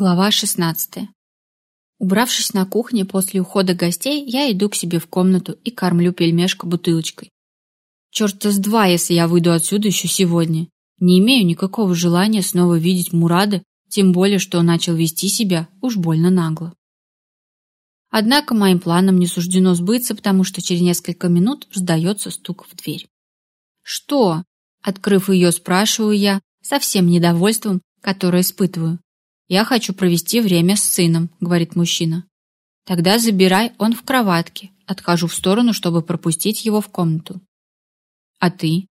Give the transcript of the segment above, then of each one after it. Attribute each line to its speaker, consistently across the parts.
Speaker 1: Глава 16. Убравшись на кухне после ухода гостей, я иду к себе в комнату и кормлю пельмешка бутылочкой. Черт-то с два, если я выйду отсюда еще сегодня. Не имею никакого желания снова видеть Мурада, тем более, что он начал вести себя уж больно нагло. Однако моим планам не суждено сбыться, потому что через несколько минут раздается стук в дверь. «Что?» — открыв ее, спрашиваю я, со всем недовольством, которое испытываю. «Я хочу провести время с сыном», — говорит мужчина. «Тогда забирай, он в кроватке». Отхожу в сторону, чтобы пропустить его в комнату. «А ты?»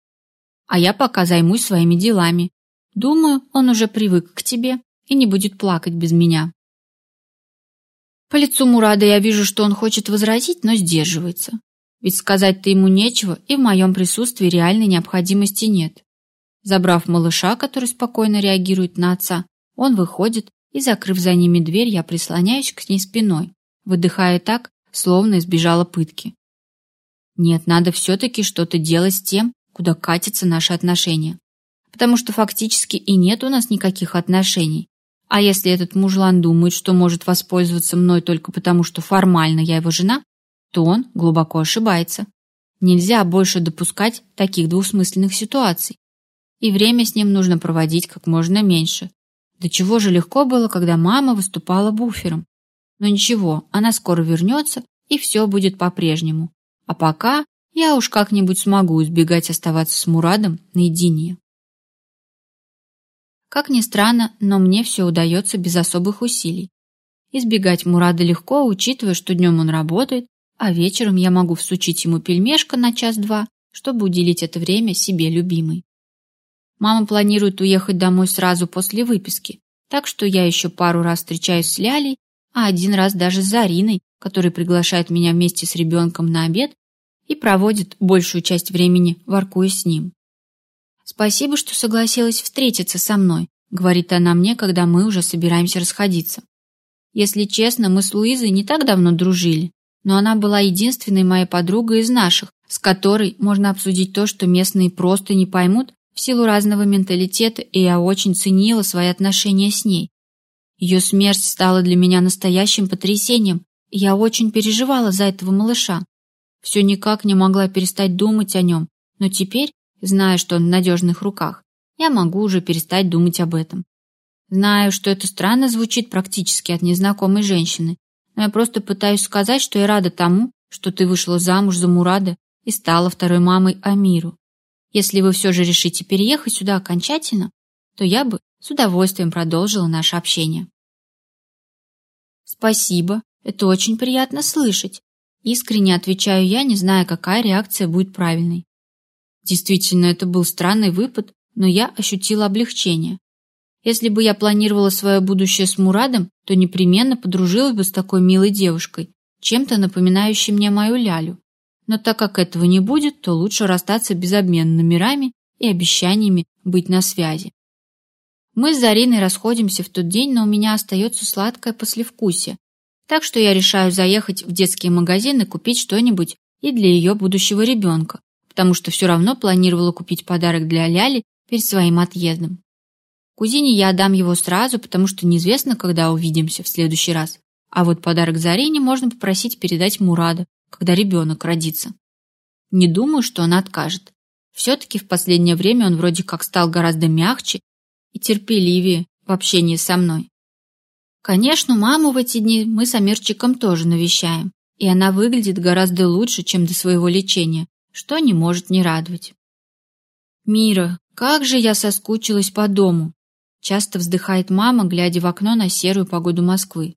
Speaker 1: «А я пока займусь своими делами. Думаю, он уже привык к тебе и не будет плакать без меня». По лицу Мурада я вижу, что он хочет возразить, но сдерживается. Ведь сказать-то ему нечего, и в моем присутствии реальной необходимости нет. Забрав малыша, который спокойно реагирует на отца, он выходит, и, закрыв за ними дверь, я прислоняюсь к ней спиной, выдыхая так, словно избежала пытки. Нет, надо все-таки что-то делать с тем, куда катятся наши отношения. Потому что фактически и нет у нас никаких отношений. А если этот мужлан думает, что может воспользоваться мной только потому, что формально я его жена, то он глубоко ошибается. Нельзя больше допускать таких двусмысленных ситуаций. И время с ним нужно проводить как можно меньше, до чего же легко было, когда мама выступала буфером. Но ничего, она скоро вернется, и все будет по-прежнему. А пока я уж как-нибудь смогу избегать оставаться с Мурадом наедине. Как ни странно, но мне все удается без особых усилий. Избегать Мурада легко, учитывая, что днем он работает, а вечером я могу всучить ему пельмешка на час-два, чтобы уделить это время себе любимой. Мама планирует уехать домой сразу после выписки, так что я еще пару раз встречаюсь с Лялей, а один раз даже с Зариной, который приглашает меня вместе с ребенком на обед и проводит большую часть времени, воркуя с ним. «Спасибо, что согласилась встретиться со мной», говорит она мне, когда мы уже собираемся расходиться. Если честно, мы с Луизой не так давно дружили, но она была единственной моей подругой из наших, с которой можно обсудить то, что местные просто не поймут, в силу разного менталитета, и я очень ценила свои отношения с ней. Ее смерть стала для меня настоящим потрясением, и я очень переживала за этого малыша. Все никак не могла перестать думать о нем, но теперь, зная, что он в надежных руках, я могу уже перестать думать об этом. Знаю, что это странно звучит практически от незнакомой женщины, но я просто пытаюсь сказать, что я рада тому, что ты вышла замуж за Мурада и стала второй мамой Амиру. Если вы все же решите переехать сюда окончательно, то я бы с удовольствием продолжила наше общение. Спасибо, это очень приятно слышать. Искренне отвечаю я, не зная, какая реакция будет правильной. Действительно, это был странный выпад, но я ощутила облегчение. Если бы я планировала свое будущее с Мурадом, то непременно подружилась бы с такой милой девушкой, чем-то напоминающей мне мою Лялю. Но так как этого не будет, то лучше расстаться без обмена номерами и обещаниями быть на связи. Мы с Зариной расходимся в тот день, но у меня остается сладкое послевкусие, так что я решаю заехать в детский магазин и купить что-нибудь и для ее будущего ребенка, потому что все равно планировала купить подарок для Ляли перед своим отъездом. Кузине я отдам его сразу, потому что неизвестно, когда увидимся в следующий раз. А вот подарок Зарине можно попросить передать Мурада, когда ребенок родится. Не думаю, что она откажет. Все-таки в последнее время он вроде как стал гораздо мягче и терпеливее в общении со мной. Конечно, маму в эти дни мы с Амирчиком тоже навещаем, и она выглядит гораздо лучше, чем до своего лечения, что не может не радовать. «Мира, как же я соскучилась по дому!» Часто вздыхает мама, глядя в окно на серую погоду Москвы.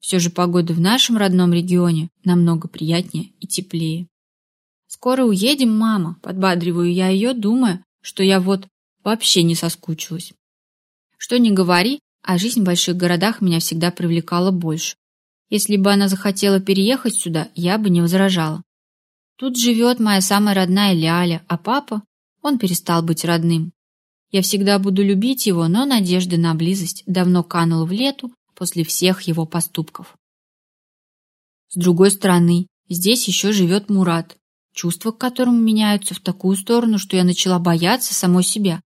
Speaker 1: Все же погода в нашем родном регионе намного приятнее и теплее. «Скоро уедем, мама», — подбадриваю я ее, думая, что я вот вообще не соскучилась. Что ни говори, а жизнь в больших городах меня всегда привлекала больше. Если бы она захотела переехать сюда, я бы не возражала. Тут живет моя самая родная Ляля, а папа, он перестал быть родным. Я всегда буду любить его, но надежда на близость давно канула в лету, после всех его поступков. С другой стороны, здесь еще живет Мурат, чувства к которому меняются в такую сторону, что я начала бояться самой себя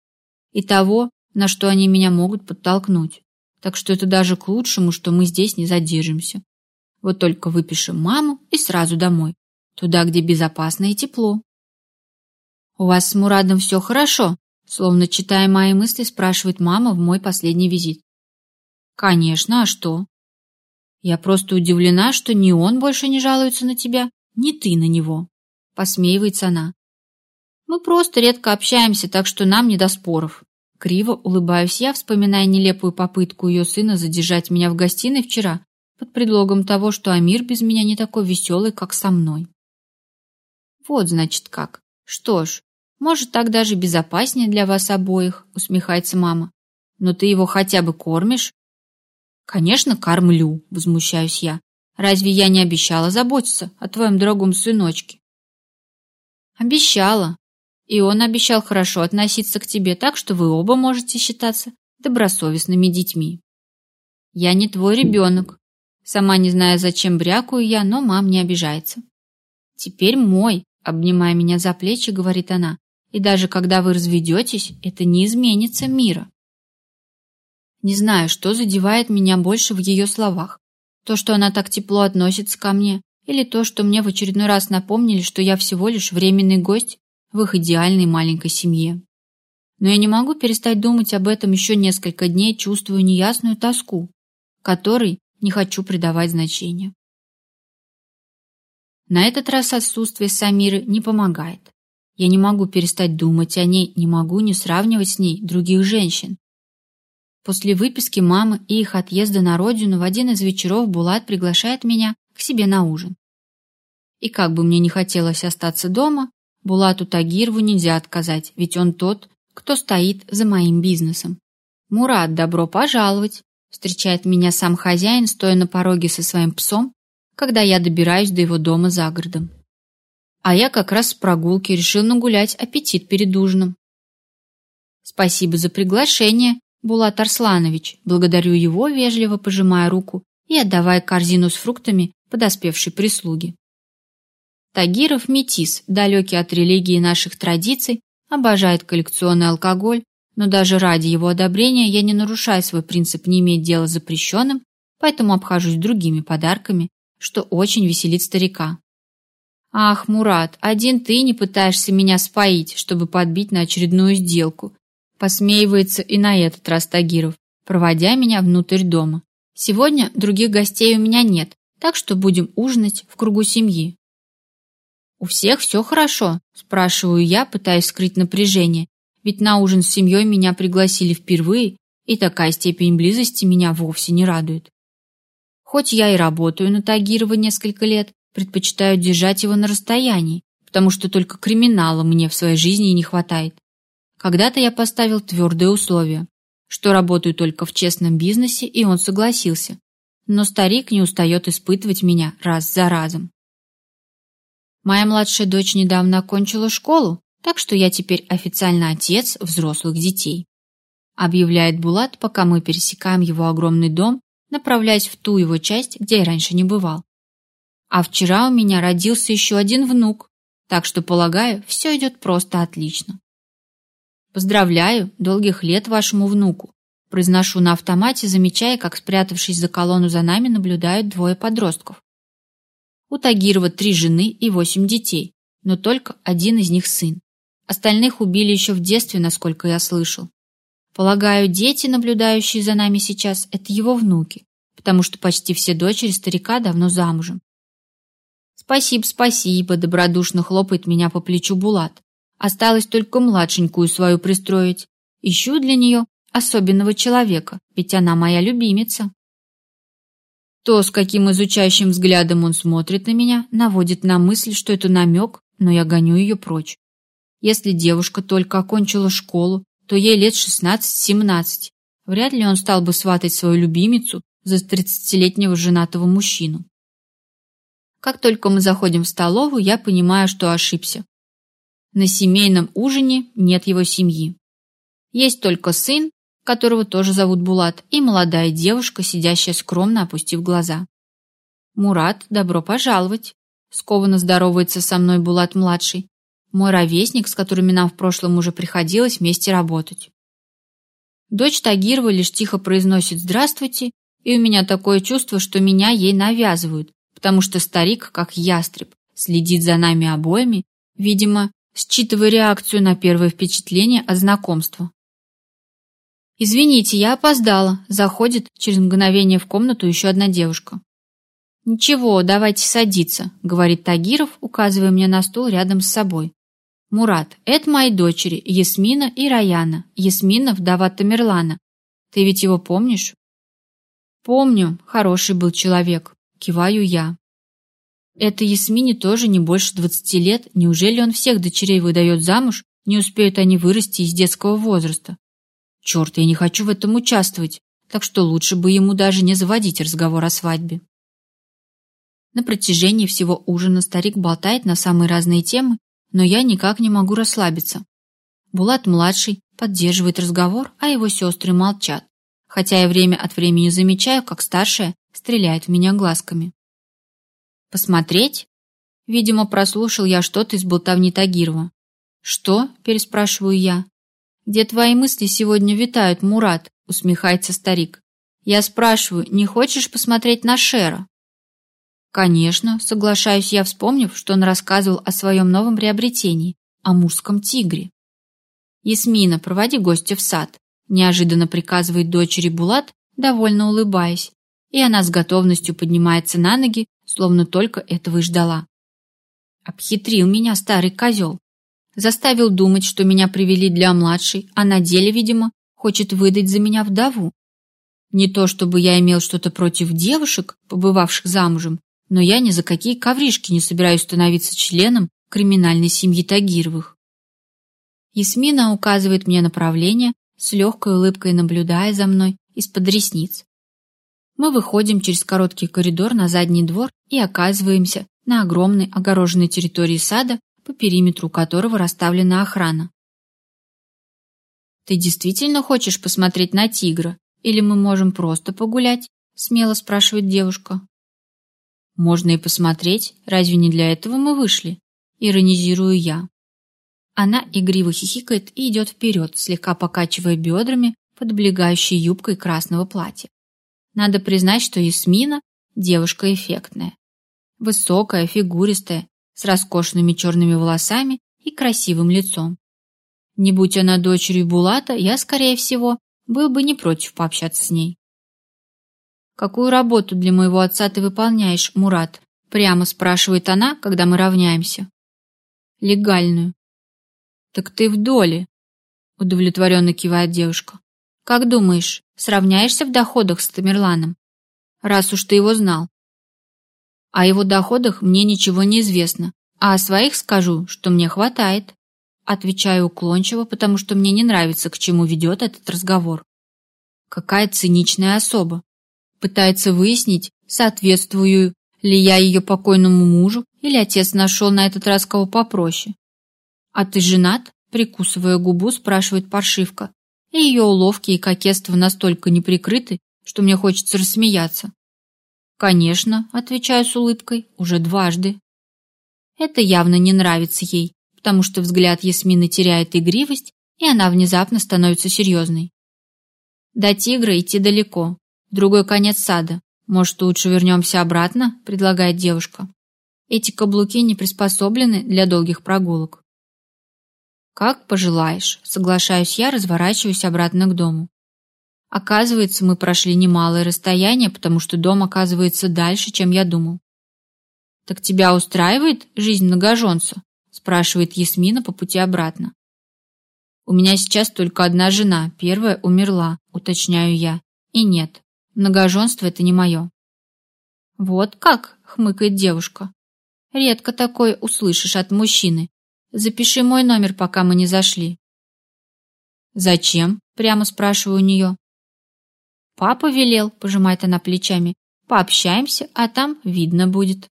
Speaker 1: и того, на что они меня могут подтолкнуть. Так что это даже к лучшему, что мы здесь не задержимся. Вот только выпишем маму и сразу домой. Туда, где безопасно и тепло. «У вас с Мурадом все хорошо?» Словно читая мои мысли, спрашивает мама в мой последний визит. «Конечно, а что?» «Я просто удивлена, что ни он больше не жалуется на тебя, ни ты на него», — посмеивается она. «Мы просто редко общаемся, так что нам не до споров». Криво улыбаюсь я, вспоминая нелепую попытку ее сына задержать меня в гостиной вчера под предлогом того, что Амир без меня не такой веселый, как со мной. Вот, значит, как. Что ж, может, так даже безопаснее для вас обоих, усмехается мама. Но ты его хотя бы кормишь? Конечно, кормлю, возмущаюсь я. Разве я не обещала заботиться о твоем дорогом сыночке? Обещала. И он обещал хорошо относиться к тебе так, что вы оба можете считаться добросовестными детьми. Я не твой ребенок, Сама не знаю, зачем брякую я, но мам не обижается. Теперь мой, обнимая меня за плечи, говорит она. И даже когда вы разведетесь, это не изменится мира. Не знаю, что задевает меня больше в ее словах. То, что она так тепло относится ко мне, или то, что мне в очередной раз напомнили, что я всего лишь временный гость в их идеальной маленькой семье. Но я не могу перестать думать об этом еще несколько дней, чувствую неясную тоску, которой не хочу придавать значения. На этот раз отсутствие Самиры не помогает. Я не могу перестать думать о ней, не могу не сравнивать с ней других женщин. После выписки мамы и их отъезда на родину в один из вечеров Булат приглашает меня к себе на ужин. И как бы мне не хотелось остаться дома, Булату Тагирову нельзя отказать, ведь он тот, кто стоит за моим бизнесом. Мурат, добро пожаловать! Встречает меня сам хозяин, стоя на пороге со своим псом, когда я добираюсь до его дома за городом. А я как раз с прогулки решил нагулять аппетит перед ужином. Спасибо за приглашение, Булат Арсланович. Благодарю его, вежливо пожимая руку и отдавая корзину с фруктами подоспевшей прислуги. Тагиров метис, далекий от религии наших традиций, обожает коллекционный алкоголь но даже ради его одобрения я не нарушаю свой принцип не иметь дела с запрещенным, поэтому обхожусь другими подарками, что очень веселит старика. «Ах, Мурат, один ты не пытаешься меня споить, чтобы подбить на очередную сделку», посмеивается и на этот раз Тагиров, проводя меня внутрь дома. «Сегодня других гостей у меня нет, так что будем ужинать в кругу семьи». «У всех все хорошо?» – спрашиваю я, пытаясь скрыть напряжение ведь на ужин с семьей меня пригласили впервые, и такая степень близости меня вовсе не радует. Хоть я и работаю на Тагирова несколько лет, предпочитаю держать его на расстоянии, потому что только криминала мне в своей жизни не хватает. Когда-то я поставил твердые условия, что работаю только в честном бизнесе, и он согласился. Но старик не устает испытывать меня раз за разом. Моя младшая дочь недавно окончила школу, так что я теперь официально отец взрослых детей. Объявляет Булат, пока мы пересекаем его огромный дом, направляясь в ту его часть, где я раньше не бывал. А вчера у меня родился еще один внук, так что, полагаю, все идет просто отлично. Поздравляю, долгих лет вашему внуку. Произношу на автомате, замечая, как, спрятавшись за колонну за нами, наблюдают двое подростков. У Тагирова три жены и восемь детей, но только один из них сын. Остальных убили еще в детстве, насколько я слышал. Полагаю, дети, наблюдающие за нами сейчас, это его внуки, потому что почти все дочери старика давно замужем. Спасибо, спасибо, добродушно хлопает меня по плечу Булат. Осталось только младшенькую свою пристроить. Ищу для нее особенного человека, ведь она моя любимица. То, с каким изучающим взглядом он смотрит на меня, наводит на мысль, что это намек, но я гоню ее прочь. Если девушка только окончила школу, то ей лет 16-17. Вряд ли он стал бы сватать свою любимицу за 30-летнего женатого мужчину. Как только мы заходим в столовую, я понимаю, что ошибся. На семейном ужине нет его семьи. Есть только сын, которого тоже зовут Булат, и молодая девушка, сидящая скромно, опустив глаза. «Мурат, добро пожаловать!» Скованно здоровается со мной Булат-младший, мой ровесник, с которыми нам в прошлом уже приходилось вместе работать. Дочь Тагирова лишь тихо произносит «здравствуйте», и у меня такое чувство, что меня ей навязывают, потому что старик, как ястреб, следит за нами обоими, видимо, считывая реакцию на первое впечатление от знакомства. «Извините, я опоздала», — заходит через мгновение в комнату еще одна девушка. «Ничего, давайте садиться», — говорит Тагиров, указывая мне на стул рядом с собой. «Мурат, это мои дочери, Ясмина и Раяна. Ясмина — вдова Тамерлана. Ты ведь его помнишь?» «Помню, хороший был человек», — киваю я. «Это Ясмине тоже не больше двадцати лет. Неужели он всех дочерей выдает замуж? Не успеют они вырасти из детского возраста?» «Черт, я не хочу в этом участвовать, так что лучше бы ему даже не заводить разговор о свадьбе». На протяжении всего ужина старик болтает на самые разные темы, но я никак не могу расслабиться. Булат-младший поддерживает разговор, а его сестры молчат, хотя я время от времени замечаю, как старшая стреляет в меня глазками. «Посмотреть?» Видимо, прослушал я что-то из болтовни Тагирова. «Что?» – переспрашиваю я. «Где твои мысли сегодня витают, Мурат?» – усмехается старик. «Я спрашиваю, не хочешь посмотреть на Шера?» Конечно, соглашаюсь я, вспомнив, что он рассказывал о своем новом приобретении, о мужском тигре. «Ясмина, проводи гостя в сад», неожиданно приказывает дочери Булат, довольно улыбаясь, и она с готовностью поднимается на ноги, словно только этого и ждала. Обхитрил меня старый козел. Заставил думать, что меня привели для младшей, а на деле, видимо, хочет выдать за меня вдову. Не то чтобы я имел что-то против девушек, побывавших замужем, но я ни за какие ковришки не собираюсь становиться членом криминальной семьи Тагировых. Ясмина указывает мне направление, с легкой улыбкой наблюдая за мной из-под ресниц. Мы выходим через короткий коридор на задний двор и оказываемся на огромной огороженной территории сада, по периметру которого расставлена охрана. «Ты действительно хочешь посмотреть на тигра? Или мы можем просто погулять?» — смело спрашивает девушка. Можно и посмотреть, разве не для этого мы вышли? Иронизирую я. Она игриво хихикает и идет вперед, слегка покачивая бедрами под облегающей юбкой красного платья. Надо признать, что Ясмина – девушка эффектная. Высокая, фигуристая, с роскошными черными волосами и красивым лицом. Не будь она дочерью Булата, я, скорее всего, был бы не против пообщаться с ней. «Какую работу для моего отца ты выполняешь, Мурат?» Прямо спрашивает она, когда мы равняемся. «Легальную». «Так ты в доле», удовлетворенно кивает девушка. «Как думаешь, сравняешься в доходах с Тамерланом? Раз уж ты его знал». О его доходах мне ничего не известно, а о своих скажу, что мне хватает. Отвечаю уклончиво, потому что мне не нравится, к чему ведет этот разговор. Какая циничная особа пытается выяснить, соответствую ли я ее покойному мужу, или отец нашел на этот раз кого попроще. «А ты женат?» – прикусывая губу, спрашивает паршивка. И ее уловки и кокетство настолько неприкрыты, что мне хочется рассмеяться. «Конечно», – отвечаю с улыбкой, – «уже дважды». Это явно не нравится ей, потому что взгляд Ясмины теряет игривость, и она внезапно становится серьезной. До тигра идти далеко, другой конец сада. Может, лучше вернемся обратно?» – предлагает девушка. «Эти каблуки не приспособлены для долгих прогулок». «Как пожелаешь», – соглашаюсь я, разворачиваюсь обратно к дому. Оказывается, мы прошли немалое расстояние, потому что дом оказывается дальше, чем я думал. «Так тебя устраивает жизнь многоженца?» – спрашивает Ясмина по пути обратно. «У меня сейчас только одна жена, первая умерла», – уточняю я. «И нет, Многоженство — это не мое. Вот как, хмыкает девушка. Редко такое услышишь от мужчины. Запиши мой номер, пока мы не зашли. Зачем? Прямо спрашиваю у нее. Папа велел, пожимает она плечами. Пообщаемся, а там видно будет.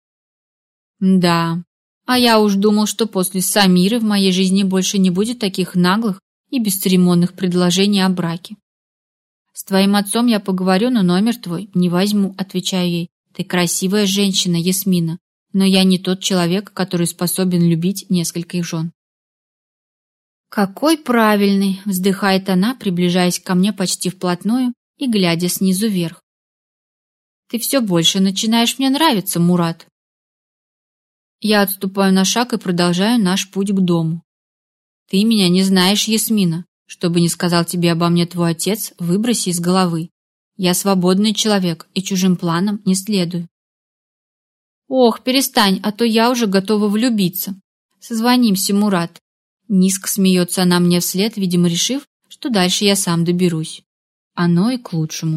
Speaker 1: Да, а я уж думал, что после Самиры в моей жизни больше не будет таких наглых и бесцеремонных предложений о браке. «С твоим отцом я поговорю, но номер твой не возьму», — отвечаю ей. «Ты красивая женщина, Ясмина, но я не тот человек, который способен любить нескольких жен». «Какой правильный!» — вздыхает она, приближаясь ко мне почти вплотную и глядя снизу вверх. «Ты все больше начинаешь мне нравиться, Мурат!» Я отступаю на шаг и продолжаю наш путь к дому. «Ты меня не знаешь, Ясмина. Что бы ни сказал тебе обо мне твой отец, выброси из головы. Я свободный человек и чужим планам не следую». «Ох, перестань, а то я уже готова влюбиться. Созвонимся, Мурат. Низко смеется она мне вслед, видимо, решив, что дальше я сам доберусь. Оно и к лучшему.